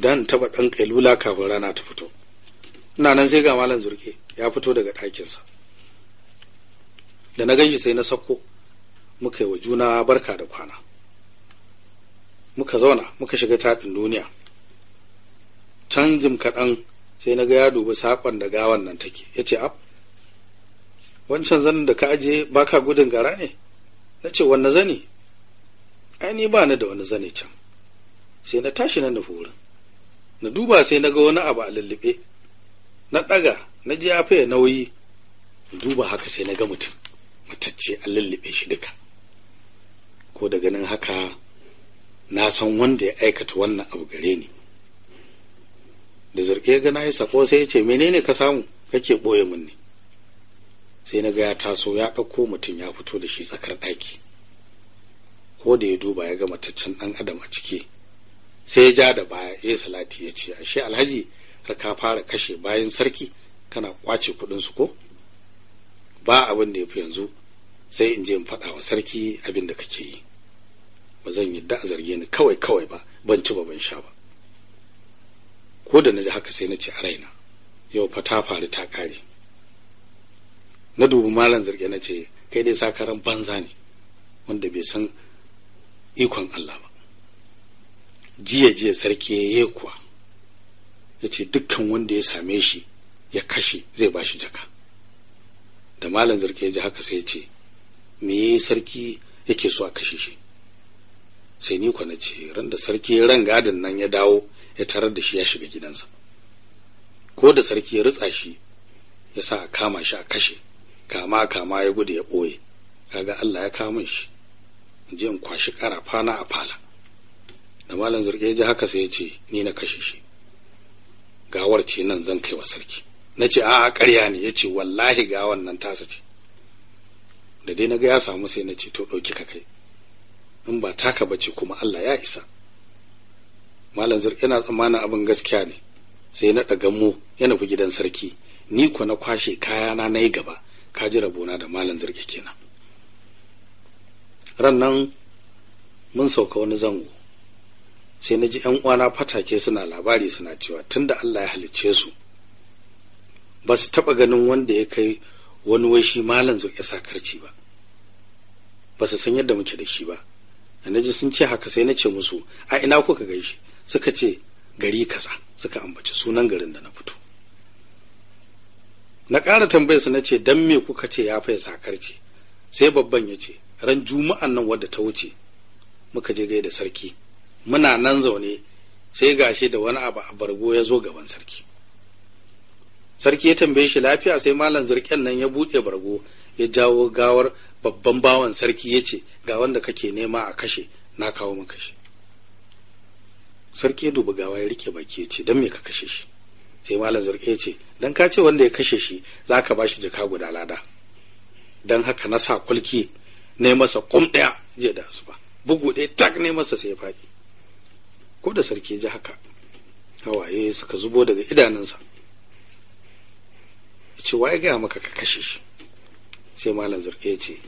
dan taba ɗan kailula kafin rana ta fito. Ina nan sai ga malam zurke ya fito daga ɗakinsa. Da na gan shi sai na sako muka yi wa juna barka da kwana. Muka zauna muka shiga taɗin duniya. Can jim kaɗan sai na ga ya dubi saƙon da gawan nan take ya ce ab wancan zanin da ka aje baka gudun gara ne? Na ce wanne zani? Ai ni ba ni da wani zane can. Sai na tashi na nufi wurin. Na duba sai na ga wani abu a lullube. Na ɗaga na ji ya fiye nauyi. Duba haka sai na ga mutum matacce an lullube shi duka. Ko da ganin haka na san wanda ya aikata wannan abu gare ni. Da zurke ga na yi sako sai ya ce menene ka samu? Kake ɓoye min ne. Sai na ga ya taso ya ɗauko mutum ya fito da shi tsakar ɗaki. Ko da ya duba ya ga mataccen ɗan adam a ciki sai ya ja da baya ya salati ya ce ashe alhaji har ka fara kashe bayan sarki kana ƙwace kuɗin su ko? Ba abin da ya fi yanzu sai in je in faɗa wa sarki abin da kake yi. Ba zan yadda a zarge ni kawai kawai ba ban ci ba ban sha ba. Ko da na ji haka sai na ce a raina yau fa ta faru ta ƙare. Na dubi malam zarge na ce kai dai sakaran banza ne wanda bai san ikon Allah ba. Jiya jiya sarki ya yi kuwa. Ya ce dukkan wanda ya same shi ya kashe zai ba shi jaka. Da malam zarge ya ji haka sai ya ce me sarki yake so a kashe shi? Sai ni na ce ran da sarki ran gadin nan ya dawo ya tarar da shi ya shiga gidansa. Ko da sarki ya ritsa shi ya sa a kama shi a kashe kama kama ya gudu ya ɓoye. Kaga Allah ya kama shi. Je in kwashi ƙarafa na a fala. Da malam zurge ji haka sai ya ce ni na kashe shi. Gawar ce nan zan kai wa sarki. Na ce a'a ƙarya ne. Ya ce wallahi gawan nan tasa ce. Da dai na ga ya samu sai na ce to ɗauki ka kai. In ba taka bace kuma Allah ya isa. Malam zurge yana tsammanin abin gaskiya ne. Sai na ɗaga mu ya nufi gidan sarki. Ni ko na kwashe kayana na yi gaba. Ka ji rabona da malam zurge kenan. Ran nan mun sauka wani zango. Sai na ji uwana fatake suna labari suna cewa tunda Allah ya halicce su ba su taɓa ganin wanda ya kai wani wai shi malam zurƙe sakarci ba. Ba su san yadda muke da shi ba. Na ji sun ce haka sai na ce musu a ina kuka gaishe suka ce gari kaza. Suka ambaci sunan garin da na fito. Na ƙara tambayar su na ce dan me kuka ce ya faya sakarci sai babban ya ce ran juma'an nan wadda ta wuce muka je gaida sarki. Muna nan zaune sai gashi da wani abu a bargo ya zo gaban sarki. Sarki ya tambaye shi lafiya sai malam zurken nan ya buɗe bargo ya jawo gawar babban bawan sarki ya ce ga wanda kake nema a kashe na kawo maka shi. Sarki ya dubi gawa ya riƙe baki ya ce don me ka kashe shi? Sai malam zurke ya ce dan ka ce wanda ya kashe shi za ka ba shi jaka guda lada. Don haka na sa kulki ne masa kum ɗaya jiya da asuba. Bugu ɗaya tak ne masa sai ya faɗi. Ko da sarki ji haka hawaye suka zubo daga idanunsa. Ya ce wa ya gaya maka ka kashe shi? Sai malam zurke ya ce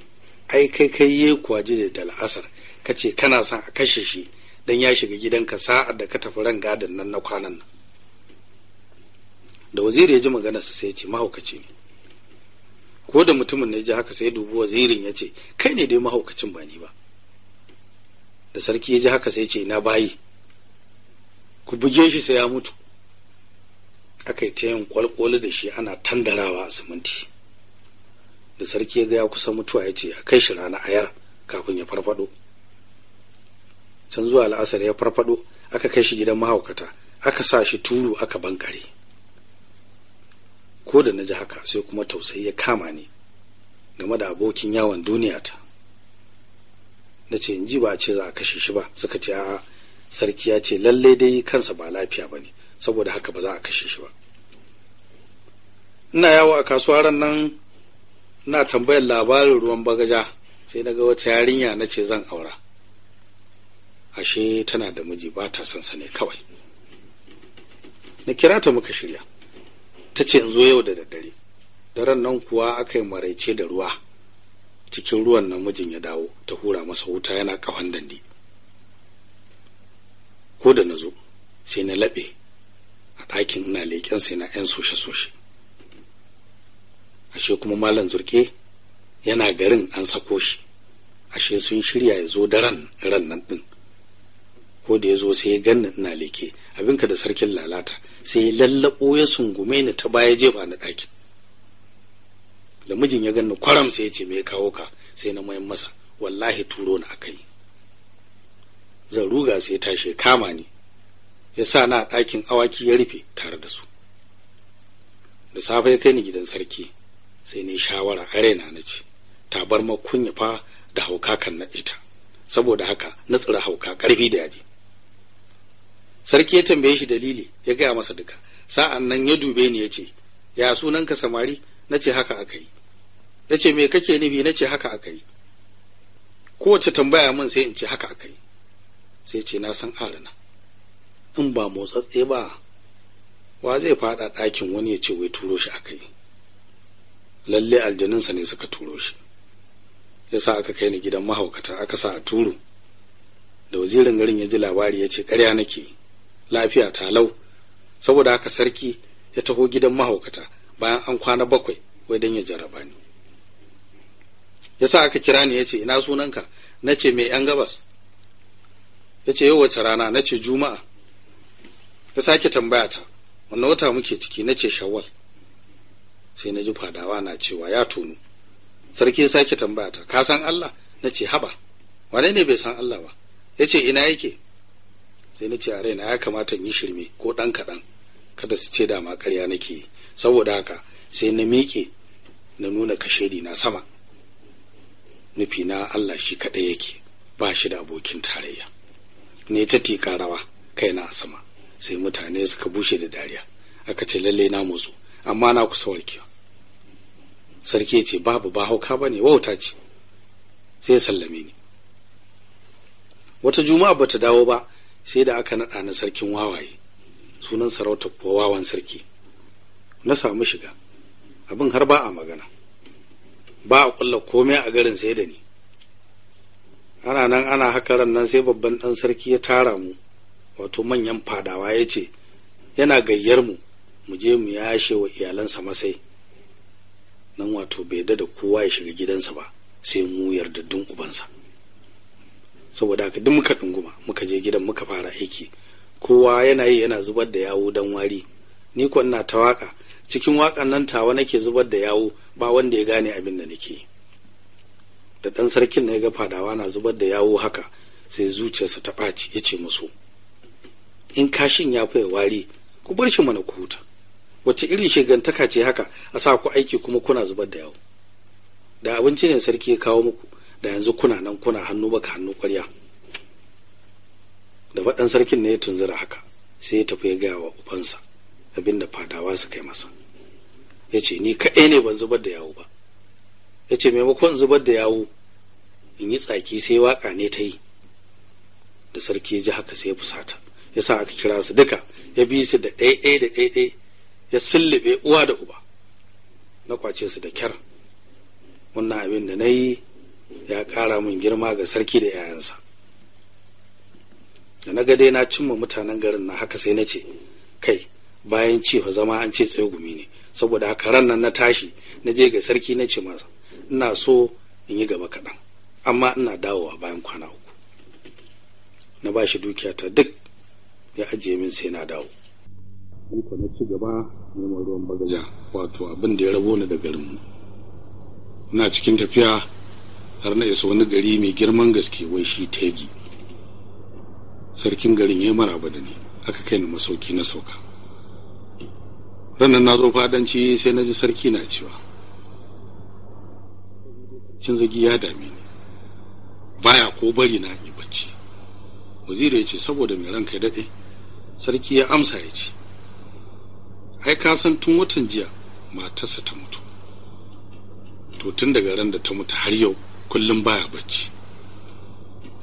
ai kai kai ye kuwa jiya da la'asar. Ka ce kana son a kashe shi dan ya shiga gidanka sa'ar da ka tafi ran gadin nan na kwanan nan. Da waziri ya ji maganarsa sai ya ce mahaukaci ne. Ko da mutumin ne ji haka sai dubi wazirin ya ce kai ne dai mahaukacin ba ni ba. Da sarki ya ji haka sai ce na bayi? Ku buge shi sai ya mutu. Aka yi ta yin kwalkwali da shi ana tandarawa a siminti. Da sarki ya ga ya kusa mutuwa ya ce a kai shi rana ayar kafin ya farfado. Can zuwa la'asar ya farfado aka kai shi gidan mahaukata aka sa shi turu aka bankare. Ko da na ji haka sai kuma tausayi ya kama ni game da abokin yawon duniya ta na ce in ji ba ce za a kashe shi ba. Suka ce a sarki ya ce lallai dai kansa ba lafiya ba ne saboda haka ba za a kashe shi ba. Ina yawo a kasuwa ran nan ina tambayar labarin ruwan bagaja sai na ga wata yarinya na ce zan aura. Ashe tana da miji ba ta son sa ne kawai. Na kira ta muka shirya. Ta ce in zo yau da daddare. Daren nan kuwa aka yi maraice da ruwa cikin ruwan nan mijin ya dawo ta hura masa wuta yana kafan dandi. Ko da na zo sai na laɓe a ɗakin ina leƙen sai na 'yan soshe-soshe. Ashe kuma malam zurke yana garin an sako shi. Ashe sun shirya ya zo daren ran nan ɗin. Ko da ya zo sai ya ganni ina leke abinka da sarkin lalata sai ya lallaɓo ya sungume ni ta baya jefa na ɗakin. Da mijin ya ganni kwaram sai ya ce me ya kawo ka? Sai na mayan masa wallahi turo na aka yi. Zan ruga sai tashi kama ni ya sa na ɗakin awaki ya rufe tare da su. Da safe ya kai ni gidan sarki sai ni shawara a raina na ce tabar kunya fa da hauka kan na ita saboda haka na tsira hauka ƙarfi da yaji. Sarki ya tambaye shi dalili ya gaya masa duka. Sa'an nan ya dube ni ya ce ya sunanka samari? Na ce haka aka yi. Ya ce me kake nufi? Na ce haka aka yi. Kowace tambaya min sai in ce haka aka yi. Sai ce na san arana in ba motsatse ba wa zai fada ɗakin wani ya ce wai turo shi aka yi lalle aljaninsa ne suka turo shi. Ya sa aka kai ni gidan mahaukata aka sa a turu. Da wazirin garin ya ji labari ya ce ƙarya nake lafiya ta lau. Saboda haka sarki ya taho gidan mahaukata bayan an kwana bakwai wai don ya jarraba ni. Ya sa aka kira ni ya ce ina sunanka? Na ce mai yan gabas. Ya ce yau wace rana? Na ce juma'a. Ya sake tambaya ta wanne wata muke ciki? Na ce shawwal. Sai na ji fadawa na cewa ya tonu. Sarki ya sake tambaya ta ka san Allah? Na ce haba wane ne bai san Allah ba? Ya ce ina yake? Sai na ce a raina ya kamata in yi shirme ko ɗan kaɗan kada su ce dama ƙarya nake saboda haka sai na miƙe na nuna kashedi na sama. Nufi na Allah shi kaɗai yake ba shi da abokin tarayya. Ne ta tika rawa kaina a sama. Sai mutane suka bushe da dariya. Aka ce lalle na motsu amma na kusa warkewa. Sarki ce babu ba hauka ba ne wauta ce. Sai sallame ni. Wata juma'a bata dawo ba sai da aka naɗa na sarkin wawaye. Sunan sarauta kuwa wawan sarki. Na samu shiga. Abin har ba a magana. Ba a kulla komai a garin sai da ni. Ana nan ana haka ran nan sai babban ɗan sarki ya tara mu wato manyan fadawa ya ce yana gayyar mu mu je mu yashe wa iyalansa masai. Nan wato bai da kowa ya shiga gidansa ba sai mu yardaddun ubansa. Saboda haka duk muka ɗunguma muka je gidan muka fara aiki. Kowa yana yi yana zubar da yawo dan wari. Ni ko ina ta waƙa cikin wakan nan tawa nake zubar da yawo ba wanda ya gane abin da nake da ɗan sarkin na ya ga fadawa na zubar da yawo haka sai zuciyarsa ta ɓaci ya ce musu in kashin ya fi wari ku bar shi mana ku huta. Wace irin shigantaka ce haka a sa ku aiki kuma kuna zubar da yawo? Da abinci ne sarki ya kawo muku da yanzu kuna nan kuna hannu baka hannu kwarya da faɗan sarkin ne ya tunzura haka sai ya tafi ya gaya wa ubansa abin da fadawa suka yi masa. Ya ce ni kaɗai ne ban zubar da yawo ba. Ya ce maimakon zubar da yawo in yi tsaki sai waƙa ne ta yi. Da sarki ji haka sai ya fusata. Ya sa aka kira su duka ya bi su da ɗaiɗai da ɗaiɗai ya sullube uwa da uba. Na ƙwace su da kyar. Wannan abin da na yi ya ƙara min girma ga sarki da 'ya'yansa. Da na dai na cimma mutanen garin na haka sai na ce kai bayan ci zama an ce tsaye gumi ne. Saboda haka ran nan na tashi na je ga sarki na ce masa ina so in yi gaba kaɗan amma ina dawowa bayan kwana uku. Na ba shi dukiyata duk ya ajiye min sai na dawo. In na ci gaba neman ruwan bagaja wato abin da ya rabo ni da garinmu ina cikin tafiya har na isa wani gari mai girman gaske wai shi tegi. Sarkin garin ya maraba da ni aka kai ni masauki na sauka. Ranar na zo fadanci sai na ji sarki na cewa cin zagi ya dame ni. Baya ko bari na yi bacci. Waziri ya ce saboda mai ranka ya daɗe? Sarki ya amsa ya ce ai ka san tun watan jiya matarsa ta mutu. To tun daga ran da ta mutu har yau kullum baya bacci.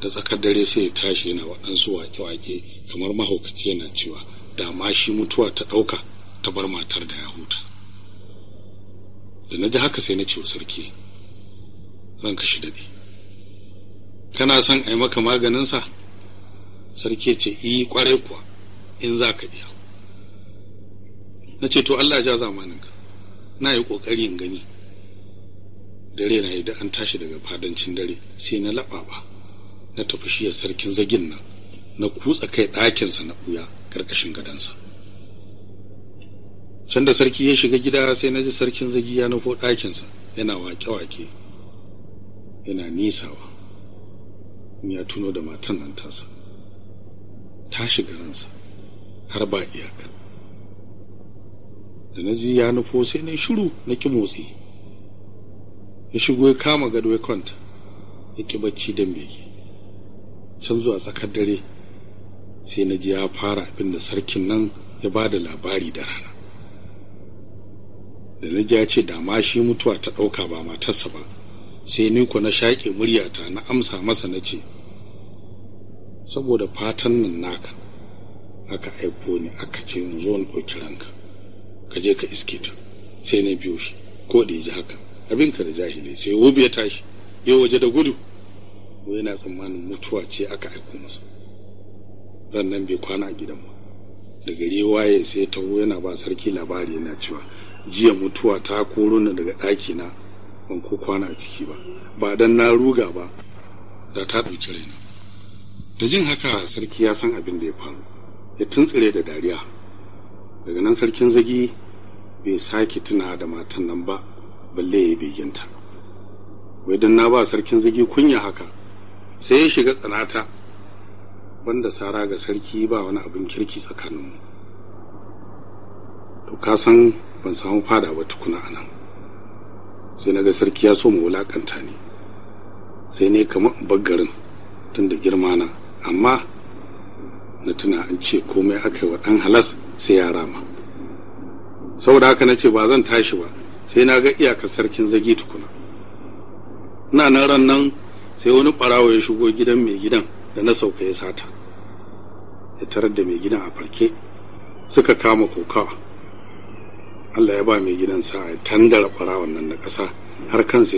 Da tsakar dare sai ya tashi yana waɗansu wake-wake kamar mahaukaci yana cewa da ma shi mutuwa ta ɗauka ta bar matar da ya huta. Da na ji haka sai na ce wa sarki ranka shi daɗe kana son a yi maka maganinsa? Sarki ce yi ƙwarai kuwa in za ka iya. Na ce to Allah ja zamaninka. Na yi ƙoƙari in gani. Dare na da an tashi daga fadancin dare sai na laɓaɓa na tafi shiyar sarkin zagin nan na kutsa kai ɗakinsa na ɓuya ƙarƙashin gadonsa. Can da sarki ya shiga gida sai na ji sarkin zagi ya nufo ɗakinsa yana wake-wake. Yana nisawa. Ya tuno da matan nan tasa ta shiga ransa har ba iyaka. Da na ji ya nufo sai na shiru na ki motsi. Ya shigo ya kama gado ya kwanta ya ki bacci don bege can zuwa tsakar dare sai na ji ya fara abin da sarkin nan ya ba da labari da rana. Da na ji ya ce da ma shi mutuwa ta ɗauka ba matarsa ba. Sai ni ku na shaƙe muryata na amsa masa na ce saboda fatan nan naka aka aiko ni aka ce in zo in ɗauki ranka ka je ka iske ta. Sai na biyo shi ko da ya ji haka abinka da jahili sai wobi ya tashi ya waje da gudu. Ko yana tsammanin mutuwa ce aka aiko masa. Ran nan bai kwana a gidan ba. Da gari waye sai taho yana ba sarki labari yana cewa jiya mutuwa ta koro ni daga ɗaki na ban ko kwana a ciki ba. Ba dan na ruga ba da ta ɗauki raina. Da jin haka sarki ya san abin da ya faru. Ya tuntsire da dariya. Daga nan sarkin zagi bai sake tuna da matan nan ba balle ya beginta. Wai dan na ba sarkin zagi kunya haka sai ya shiga tsanata. Banda sara ga sarki ba wani abin kirki tsakaninmu. To ka san ban samu fada ba tukuna a nan sai na ga sarki ya so mu wulaƙanta ni. Sai ne kamar baggarin tun da girma na. Amma na tuna an ce komai aka yi wa ɗan halas sai ya rama. Saboda haka na ce ba zan tashi ba sai na ga iyakar sarkin zagi tukuna. Ina nan ran nan sai wani ɓarawo ya shigo gidan mai gidan da na sauka ya sata. Ya tarar da mai gidan a farke suka kama kokawa. Allah ya ba mai gidan sa ya tandara ɓarawon nan na ƙasa har kansa